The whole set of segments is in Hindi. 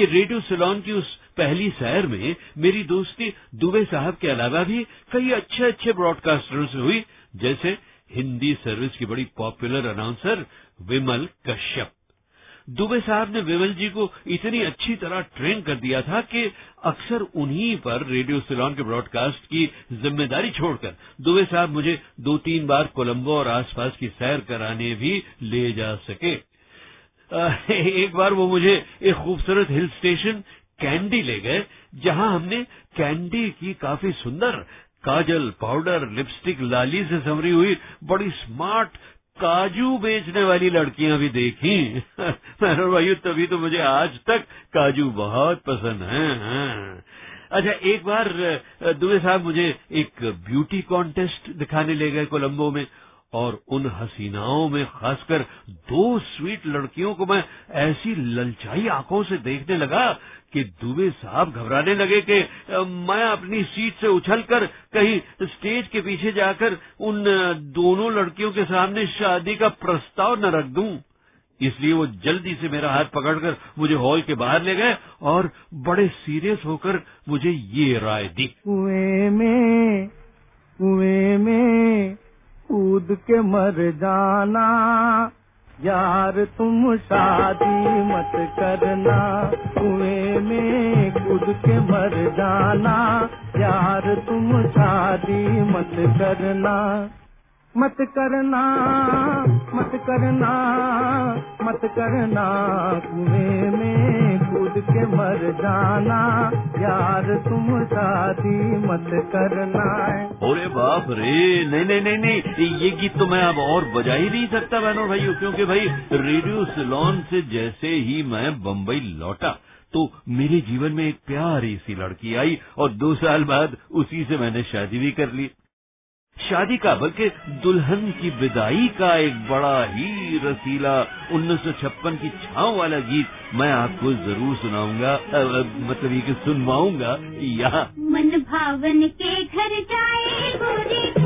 कि रेडियो सिलोन की उस पहली सैर में मेरी दोस्ती दुबे साहब के अलावा भी कई अच्छे अच्छे ब्रॉडकास्टरों से हुई, जैसे हिंदी सर्विस की बड़ी पॉपुलर अनाउंसर विमल कश्यप। दुबे साहब ने विमल जी को इतनी अच्छी तरह ट्रेन कर दिया था कि अक्सर उन्हीं पर रेडियो सिलोन के ब्रॉडकास्ट की ज़िम्मेदारी छोड़कर दुबे साहब मुझे दो तीन बार कोलंबो और आसपास की सैर कराने भी ले जा सके। एक बार वो मुझे एक खूबसूरत हिल स्टेशन, कैंडी ले गए, जहाँ हमने कैंडी की काफ़ी सुंदर काजल पाउडर, लिपस्टिक, लाली से समरी हुई, बड़ी स्मार्ट काजू बेचने वाली लड़कियाँ भी देखी। मैंने भाई, तभी तो मुझे आज तक काजू बहुत पसंद है अच्छा एक बार दुबे साहब मुझे एक ब्यूटी कॉन्टेस्ट दिखाने ले गए कोलंबो में। और उन हसीनाओं में खासकर दो स्वीट लड़कियों को मैं ऐसी ललचाई आँखों से देखने लगा कि दुबे साहब घबराने लगे कि मैं अपनी सीट से उछलकर कहीं स्टेज के पीछे जाकर उन दोनों लड़कियों के सामने शादी का प्रस्ताव न रख दूँ। इसलिए वो जल्दी से मेरा हाथ पकड़कर मुझे हॉल के बाहर ले गए और बड़े सीरियस होकर मुझे ये राय दी। कुएँ में कुएँ में कूद के मर जाना। यार, तुम शादी मत करना। कुएँ में कूद के मर जाना। यार, तुम शादी मत करना। मत करना मत करना मत करना कुएँ में। कूद के मर जाना। यार, तुम शादी मत करना। अरे बाप रे, नहीं नहीं नहीं नहीं, ये गीत तो मैं अब और बजा ही नहीं सकता बहनों भाइयों, क्योंकि भाई, रेडियो सिलोन से जैसे ही मैं बम्बई लौटा तो मेरे जीवन में एक प्यारी सी लड़की आई, और दो साल बाद उसी से मैंने शादी भी कर ली। शादी का बल्कि दुल्हन की विदाई का एक बड़ा ही रसीला उन्नीस सौ छप्पन की छाव वाला गीत मैं आपको ज़रूर सुनाऊँगा मतलब ये सुनवाऊँगा। यहाँ मन भावन के घर जाए, गोरी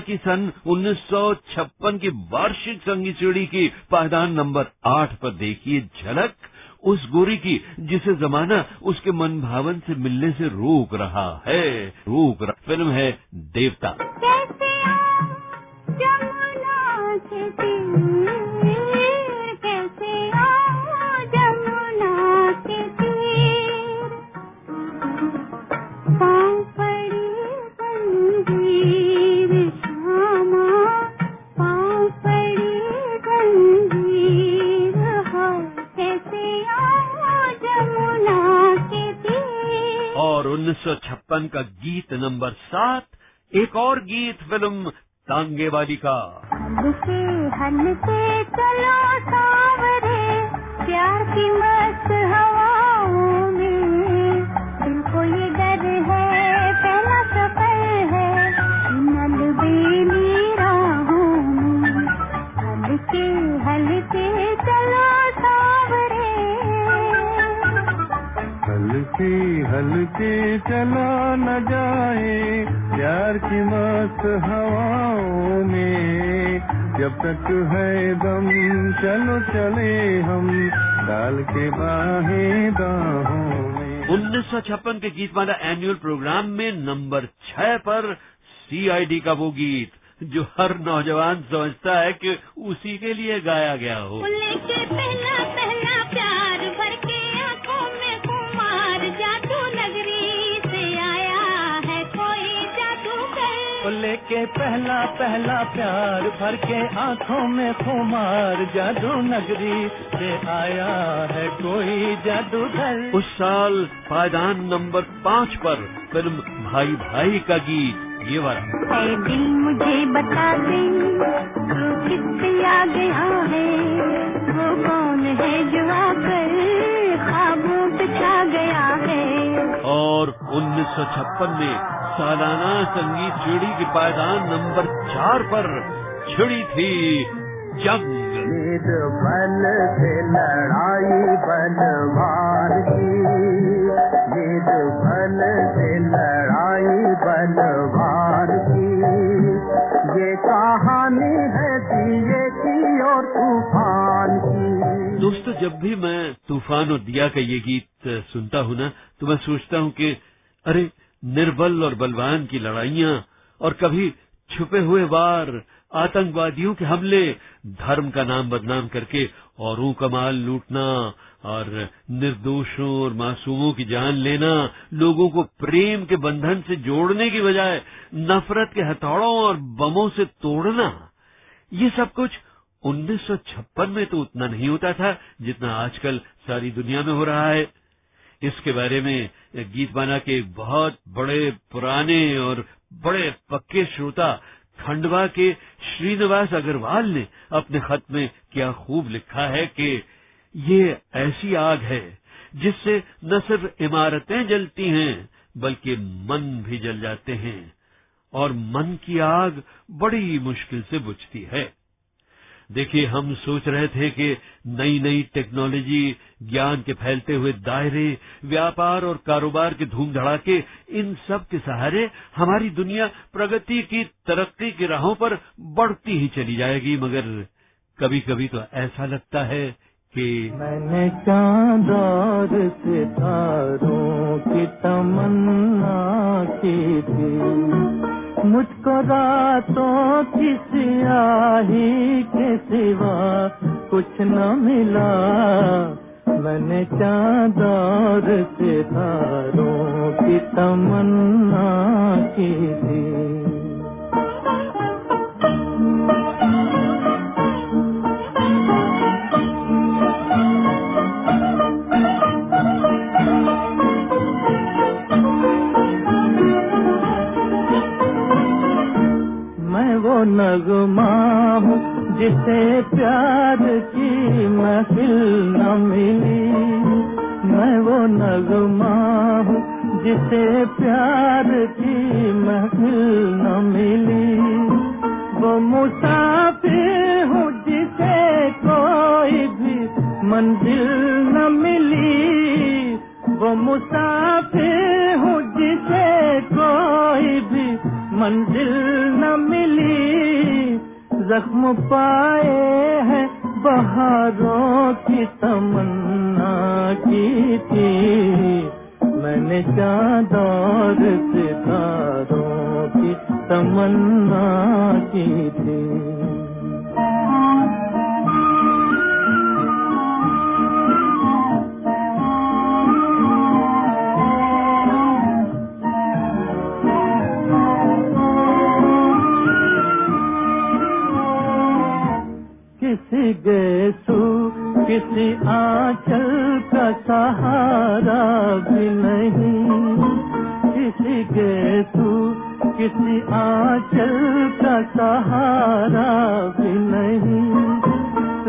गीतमाला की सन 1956 की वार्षिक संगीत सीढ़ी की पायदान नंबर आठ पर देखिए झलक, उस गोरी की जिसे जमाना उसके मन भावन से मिलने से रोक रहा है, रोक रहा। फ़िल्म है देवता। कैसे 156 का गीत नंबर सात, एक और गीत फ़िल्म तांगे वाली का हंसे हंसे चलो सावरे, प्यार की मस्त हल्के हल्के चला न जाए प्यार की मस्त हवाओं में। जब तक है दम चलो चले हम डाल के बाहें बाहों में। 1956 के गीतमाला एनुअल प्रोग्राम में नंबर छह पर सीआईडी का वो गीत जो हर नौजवान समझता है कि उसी के लिए गाया गया हो। लेके पहला पहला प्यार भर के आँखों में खुमार जादू नगरी से आया है कोई जादूगर। उस साल पायदान नंबर पाँच पर फ़िल्म भाई भाई का गीत ये वाला। ऐ दिल मुझे बता दे तू किससे आ गया है वो कौन है जो आकर ख्वाबों पे छा गया है? और 1956 में सालाना संगीत सीढ़ी की पायदान नंबर चार पर छिड़ी थी जंग। बन से लड़ाई बनवार की। बन से लड़ाई बनवार की। ये कहानी है दिए की और तूफ़ान की। दोस्तों जब भी मैं तूफ़ान और दिया का ये गीत सुनता हूँ ना तो मैं सोचता हूँ कि अरे निर्बल और बलवान की लड़ाइयाँ और कभी छुपे हुए वार, आतंकवादियों के हमले, धर्म का नाम बदनाम करके औरों का माल लूटना और निर्दोषों और मासूमों की जान लेना, लोगों को प्रेम के बंधन से जोड़ने की बजाय नफरत के हथौड़ों और बमों से तोड़ना। ये सब कुछ 1956 में तो उतना नहीं होता था जितना आजकल सारी दुनिया में हो रहा है। इसके बारे में गीतमाला के एक बहुत बड़े पुराने और बड़े पक्के श्रोता खंडवा के श्रीनिवास अग्रवाल ने अपने खत में क्या खूब लिखा है कि ये ऐसी आग है जिससे न सिर्फ़ इमारतें जलती हैं, बल्कि मन भी जल जाते हैं और मन की आग बड़ी मुश्किल से बुझती है। देखिए, हम सोच रहे थे कि नई नई टेक्नोलॉजी ज्ञान के फैलते हुए दायरे, व्यापार और कारोबार के धूम धड़ाके इन सब के सहारे हमारी दुनिया प्रगति की तरक्की की राहों पर बढ़ती ही चली जाएगी। मगर कभी कभी तो ऐसा लगता है कि मैंने चाँद और सितारों की तमन्ना की थी। मुझको रातों की आही के सिवा कुछ न मिला। मैंने चाँद और सितारों की तमन्ना की थी। जिसे प्यार की महफिल न मिली। मैं वो नगमा हूँ जिसे प्यार की महफिल न मिली। वो मुसाफिर हूँ, जिसे कोई भी मंजिल न मिली। वो मुसाफिर हूँ, जिसे कोई भी मंजिल न मिली, जख्म पाए हैं बहारों की तमन्ना की थी। मैंने चाँद और सितारों की तमन्ना की थी। गेसु किसी आंचल का सहारा भी नहीं। किसी गेसु किसी आंचल का सहारा भी नहीं।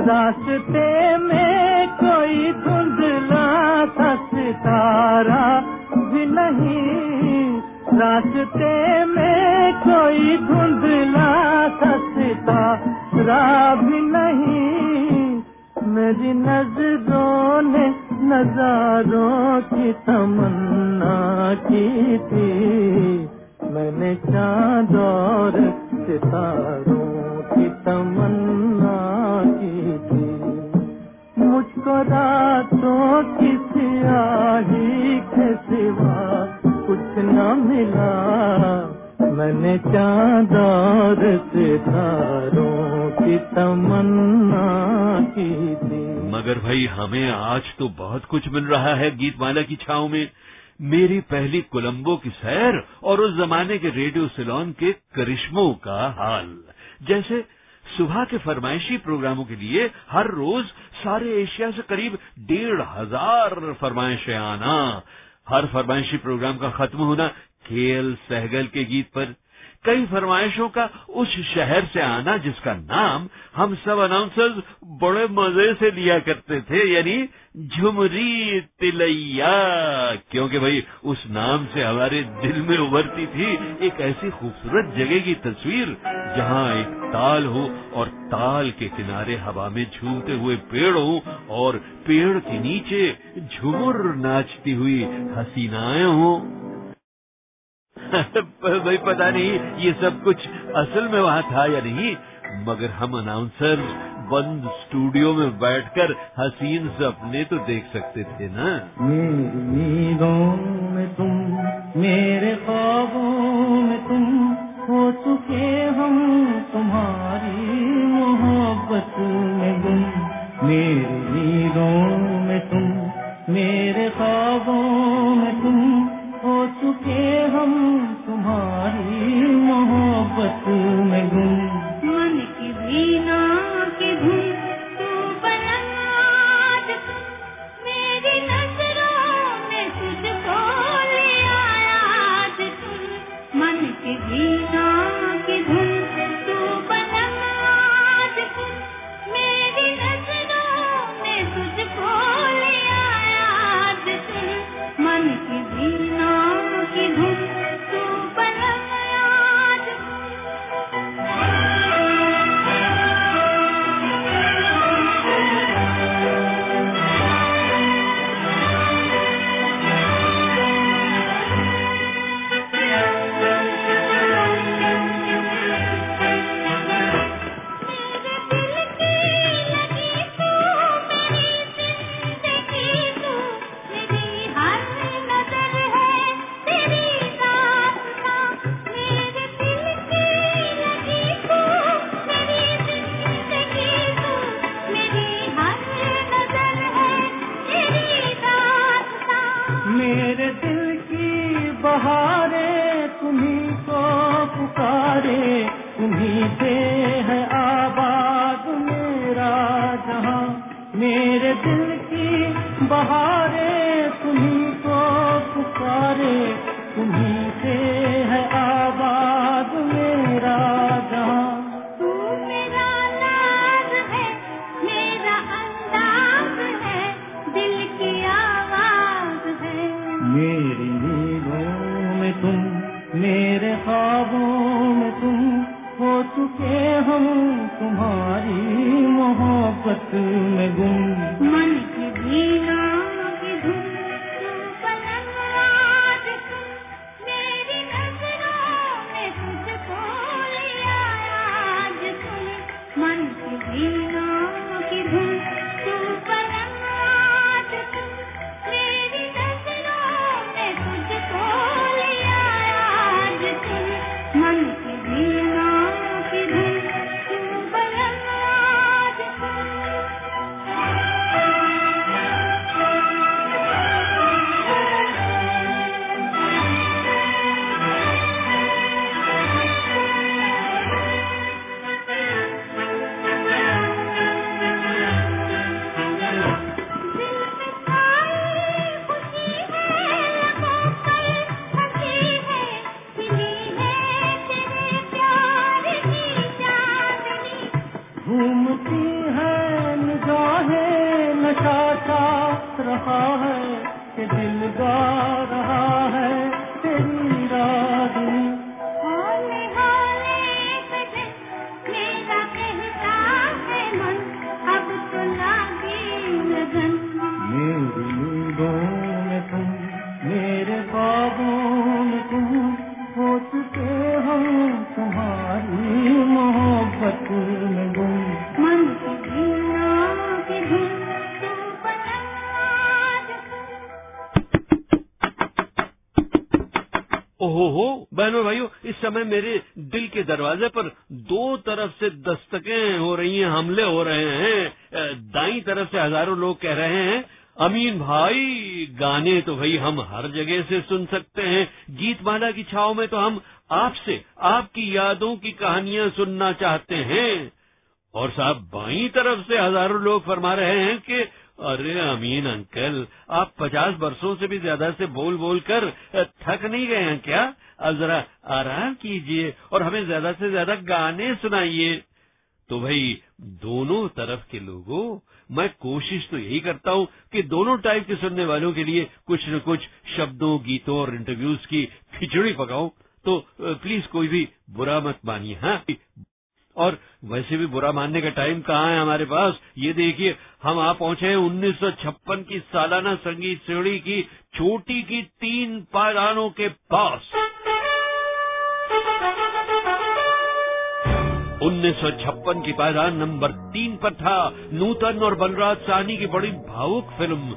रास्ते में कोई धुंधला सा सितारा भी नहीं। रास्ते में कोई धुंधला सा सितारा भी नहीं। मेरी नज़रों ने नजारों की तमन्ना की थी। मैंने चाँद और सितारों की तमन्ना की थी। मुझको रातों की सियाही के सिवा कुछ न मिला। मैंने चाँद और सितारों की तमन्ना की थी। मगर भाई, हमें आज तो बहुत कुछ मिल रहा है गीतमाला की छाव में। मेरी पहली कोलंबो की सैर और उस जमाने के रेडियो सिलोन के करिश्मों का हाल। जैसे सुबह के फरमाइशी प्रोग्रामों के लिए हर रोज सारे एशिया से करीब डेढ़ हज़ार फरमाइशें आना। हर फरमाइशी प्रोग्राम का खत्म होना केएल सहगल के गीत पर कई फरमाइशों का उस शहर से आना जिसका नाम हम सब अनाउंसर्स बड़े मज़े से लिया करते थे, यानी झुमरी तिलैया। क्योंकि भाई, उस नाम से हमारे दिल में उभरती थी एक ऐसी खूबसूरत जगह की तस्वीर, जहाँ एक ताल हो और ताल के किनारे हवा में झूमते हुए पेड़ हो और पेड़ के नीचे झुमर नाचती हुई हसीनाएँ हों। भाई पता नहीं ये सब कुछ असल में वहाँ था या नहीं, मगर हम अनाउंसर बंद स्टूडियो में बैठकर हसीन सपने तो देख सकते थे ना। मेरी नींदों में तुम, मेरे ख्वाबों में तुम, हो चुके हम तुम्हारी मोहब्बत में गुम। मेरी नींदों में तुम, मेरे ख्वाबों चुके हम तुम्हारी मोहब्बत में गुम मन की बीना की ओहो बहनों भाइयों, इस समय मेरे दिल के दरवाजे पर दो तरफ़ से दस्तकें हो रही हैं, हमले हो रहे हैं। दाई तरफ़ से हज़ारों लोग कह रहे हैं, अमीन भाई, गाने तो भाई हम हर जगह से सुन सकते हैं गीतमाला की छाव में तो हम आपसे, आपकी यादों की कहानियाँ सुनना चाहते हैं। और साहब बाई तरफ़ से हज़ारों लोग फरमा रहे हैं कि अरे अमीन अंकल, आप पचास वर्षों से भी ज़्यादा से बोल बोल कर थक नहीं गए हैं क्या? अब जरा आराम कीजिए और हमें ज़्यादा से ज़्यादा गाने सुनाइए। तो भाई, दोनों तरफ़ के लोगों, मैं कोशिश तो यही करता हूँ कि दोनों टाइप के सुनने वालों के लिए कुछ न कुछ शब्दों, गीतों और इंटरव्यूज़ की खिचड़ी पकाऊं। तो प्लीज़ कोई भी बुरा मत मानिए हाँ? और वैसे भी बुरा मानने का टाइम कहाँ है हमारे पास? ये देखिए, हम आ पहुँचे 1956 की सालाना संगीत श्रेणी की चोटी की तीन पायदानों के पास। 1956 की पायदान नंबर तीन पर था नूतन और बलराज साहनी की बड़ी भावुक फ़िल्म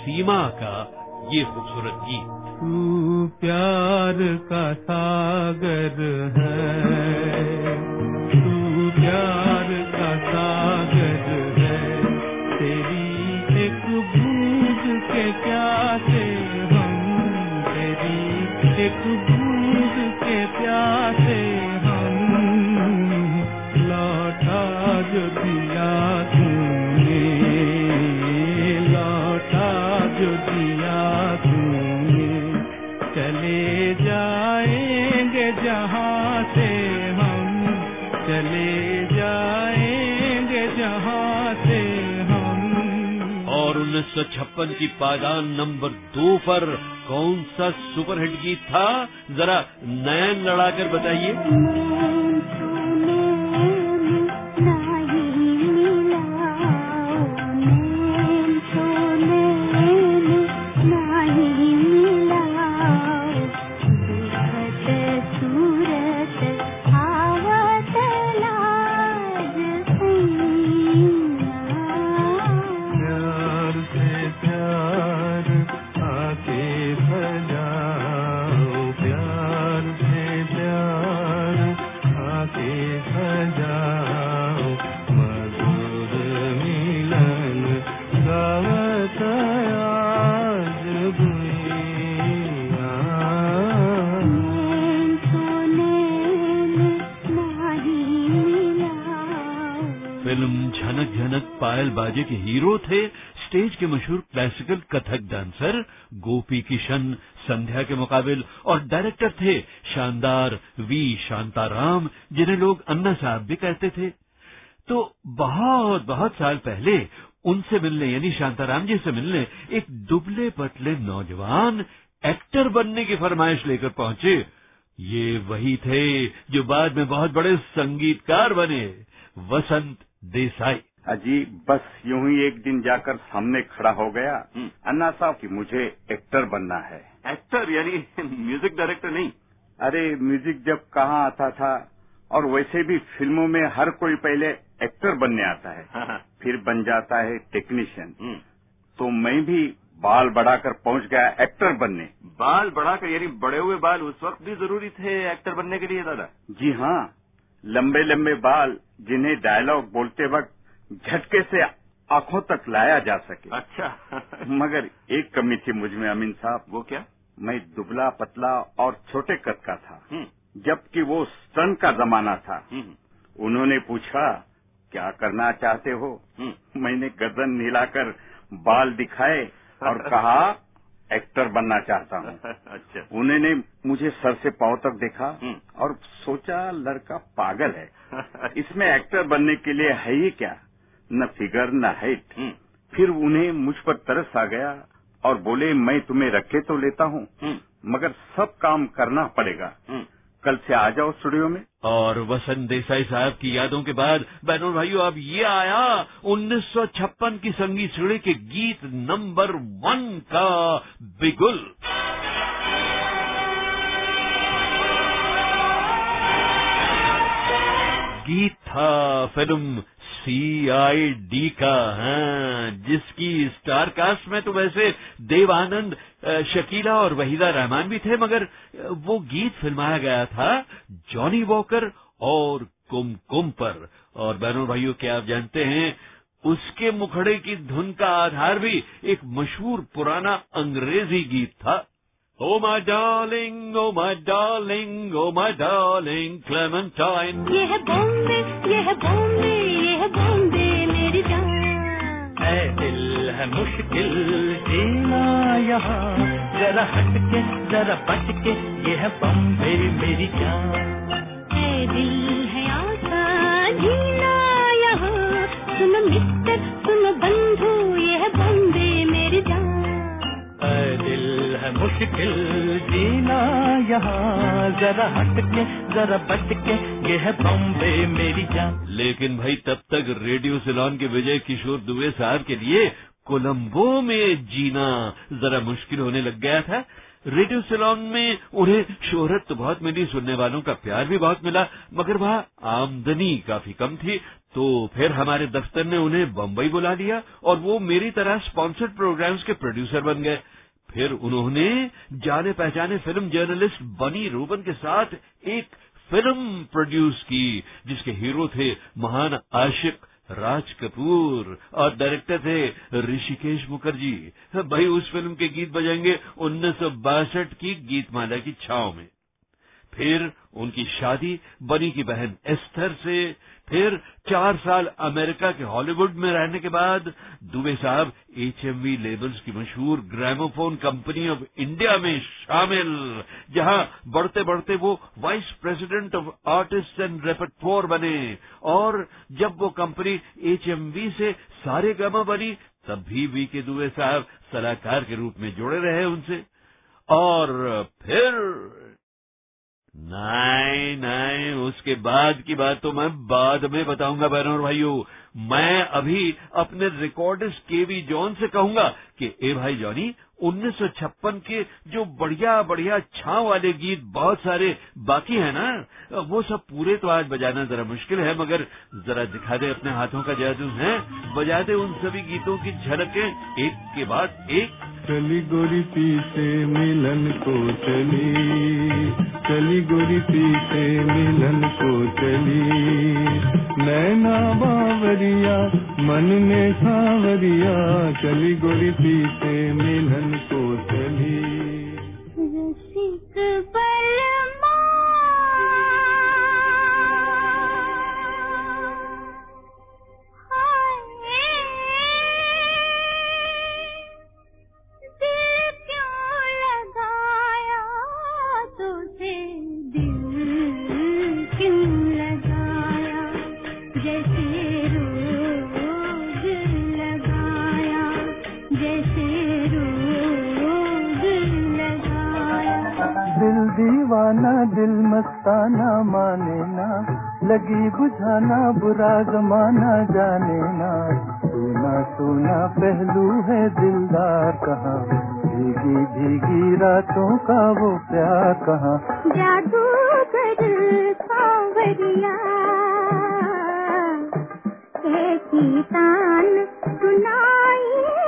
सीमा का ये खूबसूरत गीत। तू प्यार का सागर है। तू प्यार 1956 की पायदान नंबर दो पर कौन सा सुपरहिट गीत था? जरा नयन लड़ाकर बताइए। मशहूर क्लासिकल कथक डांसर गोपी किशन संध्या के मुकाबिल और डायरेक्टर थे शानदार वी शांताराम, जिन्हें लोग अन्ना साहब भी कहते थे। तो बहुत बहुत साल पहले उनसे मिलने, यानी शांताराम जी से मिलने एक दुबले पतले नौजवान एक्टर बनने की फरमाइश लेकर पहुँचे। ये वही थे जो बाद में बहुत बड़े संगीतकार बने, वसंत देसाई। अजी बस यूँ ही एक दिन जाकर सामने खड़ा हो गया। अन्ना साहब कि मुझे एक्टर बनना है। एक्टर यानी म्यूज़िक डायरेक्टर नहीं। अरे म्यूज़िक जब कहाँ आता था और वैसे भी फ़िल्मों में हर कोई पहले एक्टर बनने आता है। हाँ, हाँ, फिर बन जाता है टेक्नीशियन हम्म। तो मैं भी बाल बढ़ाकर पहुँच गया एक्टर बनने। बाल बढ़ाकर यानी बड़े हुए बाल उस वक्त भी ज़रूरी थे एक्टर बनने के लिए दादा? जी हाँ लंबे लंबे बाल जिन्हें डायलॉग बोलते वक्त झटके से आँखों तक लाया जा सके। अच्छा। मगर एक कमी थी मुझमें अमीन साहब। वो क्या? मैं दुबला पतला और छोटे कद का था। हम्म, जबकि वो स्तन का जमाना था। हम्म, उन्होंने पूछा क्या करना चाहते हो? हम्म। मैंने गर्दन हिलाकर बाल दिखाए और कहा एक्टर बनना चाहता हूँ। अच्छा। उन्होंने मुझे सर से पाँव तक देखा। और सोचा लड़का पागल है। इसमें एक्टर बनने के लिए है ही क्या? न फिगर न हाइट हम्म, फिर उन्हें मुझ पर तरस आ गया और बोले मैं तुम्हें रखे तो लेता हूँ हम्म, मगर सब काम करना पड़ेगा। हम्म। कल से आ जाओ स्टूडियो में। और वसंत देसाई साहब की यादों के बाद बहनों भाइयों अब ये आया 1956 की संगीत सीढ़ी के गीत नंबर वन का बिगुल। गीत था फ़िल्म सी आई डी का हाँ, जिसकी स्टार कास्ट में तो वैसे देवानंद शकीला और वहीदा रहमान भी थे मगर वो गीत फिल्माया गया था जॉनी वॉकर और कुमकुम पर। और बहनों भाइयों क्या आप जानते हैं उसके मुखड़े की धुन का आधार भी एक मशहूर पुराना अंग्रेज़ी गीत था। ओ my darling oh my darling oh my darling Clementine ये है बॉम्बे ये है बॉम्बे ये है बॉम्बे मेरी जान। ऐ दिल है मुश्किल जीना यहाँ। जरा हट के जरा बच के ये है बम्बे मेरी जान। है दिल है आशा जीना यहाँ। सुनो मिस्टर सुनो बंधु यहाँ। जरा हट के जरा बच के ये है बम्बे मेरी जान। लेकिन भाई, तब तक रेडियो सिलोन के विजय किशोर दुबे साहब के लिए कोलंबो में जीना जरा मुश्किल होने लग गया था। रेडियो सिलोन में उन्हें शोहरत तो बहुत मिली, सुनने वालों का प्यार भी बहुत मिला, मगर वहाँ आमदनी काफ़ी कम थी। तो फिर हमारे दफ्तर ने उन्हें बम्बई बुला लिया और वो मेरी तरह स्पॉन्सर्ड प्रोग्राम्स के प्रोड्यूसर बन गए। फिर उन्होंने जाने पहचाने फ़िल्म जर्नलिस्ट बनी रूबन के साथ एक फ़िल्म प्रोड्यूस की, जिसके हीरो थे महान आशिक राज कपूर और डायरेक्टर थे ऋषिकेश मुखर्जी। भाई, उस फ़िल्म के गीत बजाएँगे उन्नीस की गीतमाला की छाव में। फिर उनकी शादी, बनी की बहन एस्थर से फिर चार साल अमेरिका के हॉलीवुड में रहने के बाद दुबे साहब एचएमवी लेबल्स की मशहूर ग्रामोफोन कंपनी ऑफ़ इंडिया में शामिल, जहाँ बढ़ते बढ़ते वो vice president of artist and repertoire बने। और जब वो कंपनी एचएमवी से सारे गमा बनी, तब भी वी के दुबे साहब सलाहकार के रूप में जुड़े रहे उनसे। और फिर नहीं नहीं, उसके बाद की बात तो मैं बाद में बताऊँगा बहनों भाइयों। मैं अभी अपने रिकॉर्डिस्ट केवी जॉन से कहूँगा कि, ए भाई जॉनी 1956 के जो बढ़िया बढ़िया छाव वाले गीत बहुत सारे बाकी है ना, वो सब पूरे तो आज बजाना जरा मुश्किल है, मगर जरा दिखा दे अपने हाथों का जादू, है? बजा दे उन सभी गीतों की झलकें, एक के बाद एक। चली गोरी पीछे मिलन को चली चली गोरी पीछे मिलन को चली। नैना बावरिया, मन में सावरिया, चली गोरी पीछे मिलन को चली। दिल मस्ताना माने ना, लगी बुझाना बुरा जमाना जाने ना। सोना सोना पहलू है दिलदार कहाँ, भीगी भीगी रातों का वो प्यार कहाँ। सांवरिया तान सुनाई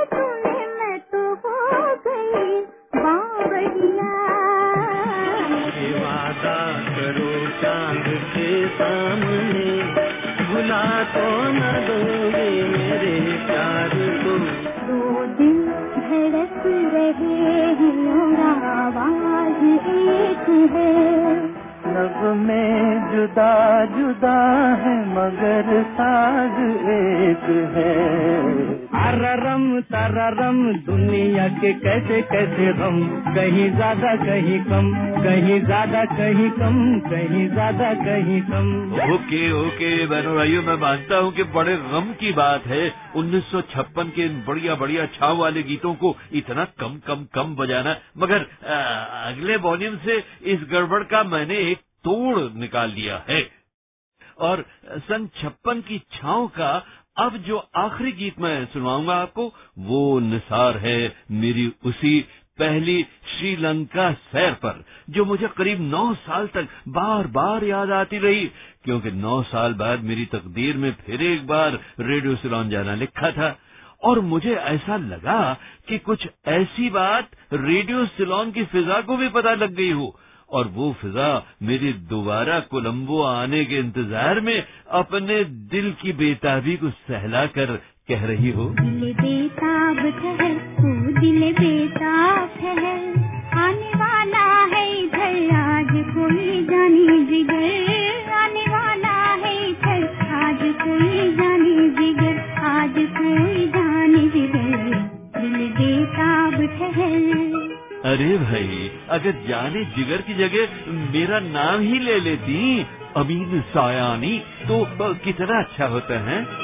एक नग में जुदा जुदा है मगर साग एक है। तारारम तारारम दुनिया के कैसे कैसे गम कहीं ज़्यादा कहीं कम कहीं ज़्यादा कहीं कम कहीं ज़्यादा कहीं कम। ओके ओके बहनों भाइयों मैं मानता हूँ कि बड़े गम की बात है 1956 के इन बढ़िया बढ़िया छाव वाले गीतों को इतना कम कम कम बजाना। मगर आ, अगले वॉल्यूम से इस गड़बड़ का मैंने एक तोड़ निकाल दिया है। और सन छप्पन की छाव का अब जो आखिरी गीत मैं सुनाऊँगा आपको, वो निसार है मेरी उसी पहली श्रीलंका सैर पर, जो मुझे करीब नौ साल तक बार बार याद आती रही, क्योंकि नौ साल बाद मेरी तकदीर में फिर एक बार रेडियो सिलोन जाना लिखा था। और मुझे ऐसा लगा कि कुछ ऐसी बात रेडियो सिलोन की फिजा को भी पता लग गई हो और वो फिजा मेरी दोबारा कोलंबो आने के इंतज़ार में अपने दिल की बेताबी को सहला कर कह रही हो। दिल बेताब तू दिल बेताब आने वाला है इधर, आज कोई जानी जिगर। आने वाला है इधर, आज कोई जानी जिगर। आज कोई जानी अरे भाई, अगर जाने जिगर की जगह मेरा नाम ही ले लेती, अमीन सायानी तो कितना अच्छा होता है?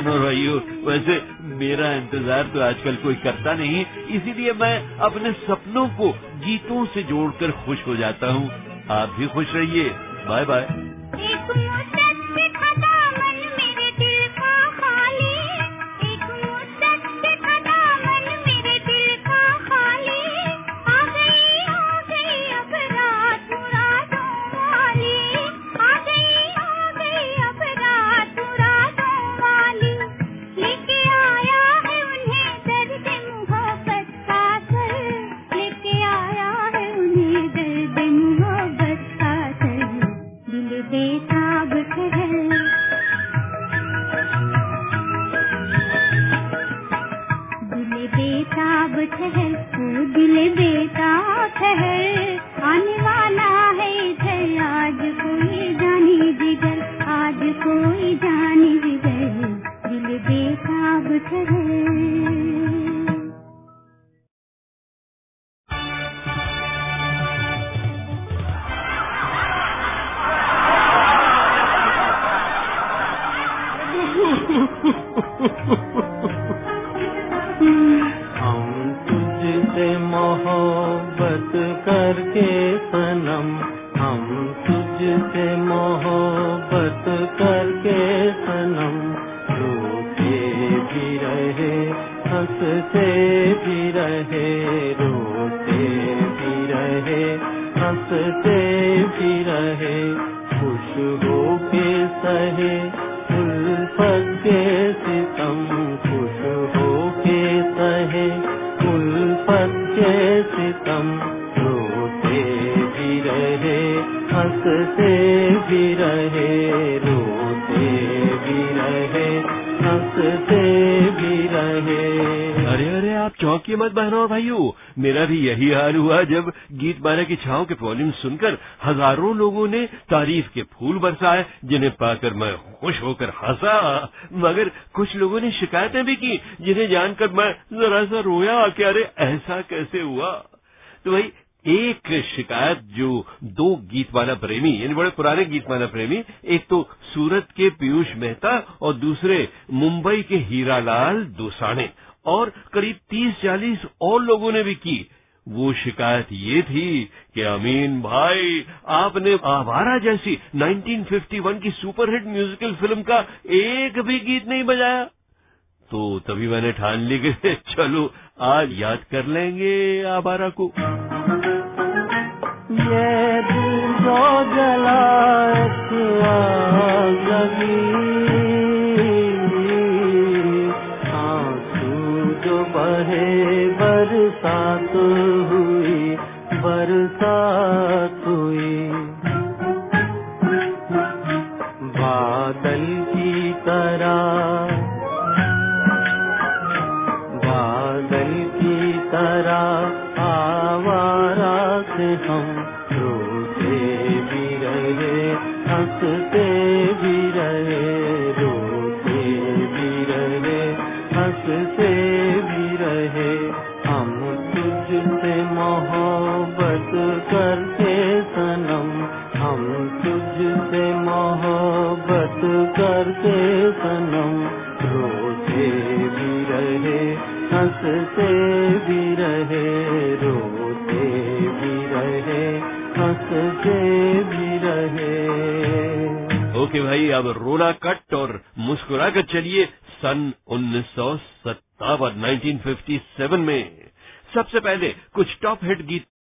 बहनों भाइयों वैसे मेरा इंतज़ार तो आजकल कोई करता नहीं, इसीलिए मैं अपने सपनों को गीतों से जोड़कर खुश हो जाता हूँ। आप भी खुश रहिए। बाय बाय बेताब ठहर। अरे अरे, आप चौंकिए मत बहनों और भाइयों। मेरा भी यही हाल हुआ जब गीत माला की छाओं के वॉल्यूम सुनकर हज़ारों लोगों ने तारीफ़ के फूल बरसाए, जिन्हें पाकर मैं खुश होकर हंसा। मगर कुछ लोगों ने शिकायतें भी की, जिन्हें जानकर मैं जरा सा रोया कि अरे, ऐसा कैसे हुआ? तो भाई, एक शिकायत जो दो गीतमाला प्रेमी, यानी बड़े पुराने गीतमाला प्रेमी, एक तो सूरत के पीयूष मेहता और दूसरे मुंबई के हीरालाल दोसाने और करीब तीस चालीस और लोगों ने भी की। वो शिकायत ये थी कि अमीन भाई, आपने आवारा जैसी 1951 की सुपरहिट म्यूजिकल फ़िल्म का एक भी गीत नहीं बजाया। तो तभी मैंने ठान ली कि चलो, आज याद कर लेंगे आवारा को। ये दिल जो जला बरसात हुई बरसात हुई। ओके भाई, अब रोना कट और मुस्कुरा कर चलिए सन उन्नीस सौ सत्तावन 1957 में। सबसे पहले कुछ टॉप हिट गीत